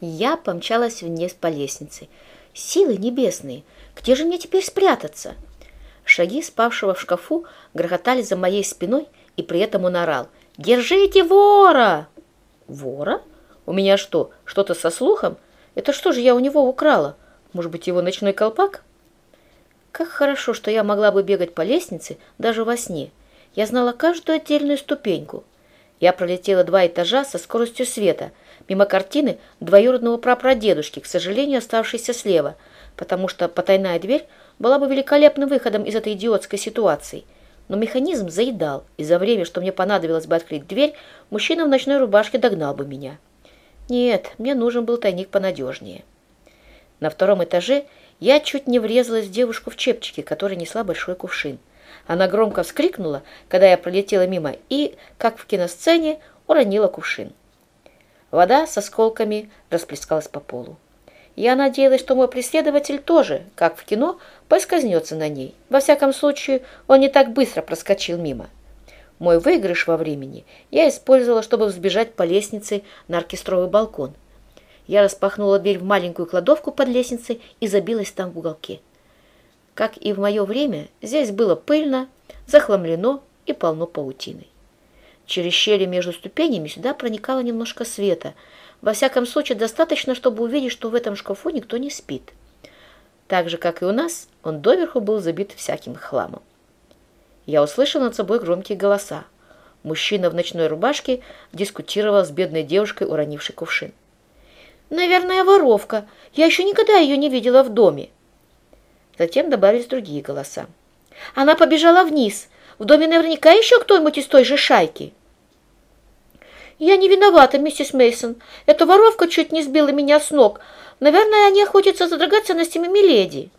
Я помчалась вниз по лестнице. Силы небесные, где же мне теперь спрятаться? Шаги спавшего в шкафу грохотали за моей спиной, и при этом он орал. «Держите вора!» «Вора? У меня что, что-то со слухом? Это что же я у него украла? Может быть, его ночной колпак?» Как хорошо, что я могла бы бегать по лестнице даже во сне. Я знала каждую отдельную ступеньку. Я пролетела два этажа со скоростью света, мимо картины двоюродного прапрадедушки, к сожалению, оставшейся слева, потому что потайная дверь была бы великолепным выходом из этой идиотской ситуации. Но механизм заедал, и за время, что мне понадобилось бы открыть дверь, мужчина в ночной рубашке догнал бы меня. Нет, мне нужен был тайник понадежнее. На втором этаже я чуть не врезалась в девушку в чепчике, которая несла большой кувшин. Она громко вскрикнула, когда я пролетела мимо, и, как в киносцене, уронила кувшин. Вода с осколками расплескалась по полу. Я надеялась, что мой преследователь тоже, как в кино, поскользнется на ней. Во всяком случае, он не так быстро проскочил мимо. Мой выигрыш во времени я использовала, чтобы взбежать по лестнице на оркестровый балкон. Я распахнула дверь в маленькую кладовку под лестницей и забилась там в уголке. Как и в мое время, здесь было пыльно, захламлено и полно паутиной. Через щели между ступенями сюда проникало немножко света. Во всяком случае, достаточно, чтобы увидеть, что в этом шкафу никто не спит. Так же, как и у нас, он доверху был забит всяким хламом. Я услышал над собой громкие голоса. Мужчина в ночной рубашке дискутировал с бедной девушкой, уронившей кувшин. «Наверное, воровка. Я еще никогда ее не видела в доме». Затем добавились другие голоса. Она побежала вниз. В доме наверняка еще кто-нибудь из той же шайки. Я не виновата, миссис Мейсон. Эта воровка чуть не сбила меня с ног. Наверное, они охотятся за драгоценностями Миледи.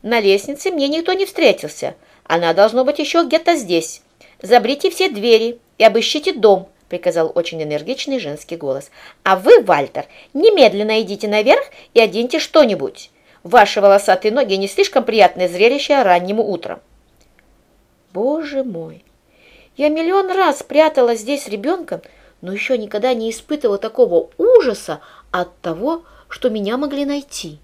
На лестнице мне никто не встретился. Она должно быть еще где-то здесь. Забрите все двери и обыщите дом, приказал очень энергичный женский голос. А вы, Вальтер, немедленно идите наверх и оденьте что-нибудь. Ваши волосатые ноги не слишком приятное зрелище ранним утром. Боже мой! Я миллион раз прятала здесь ребенком, но еще никогда не испытывала такого ужаса от того, что меня могли найти.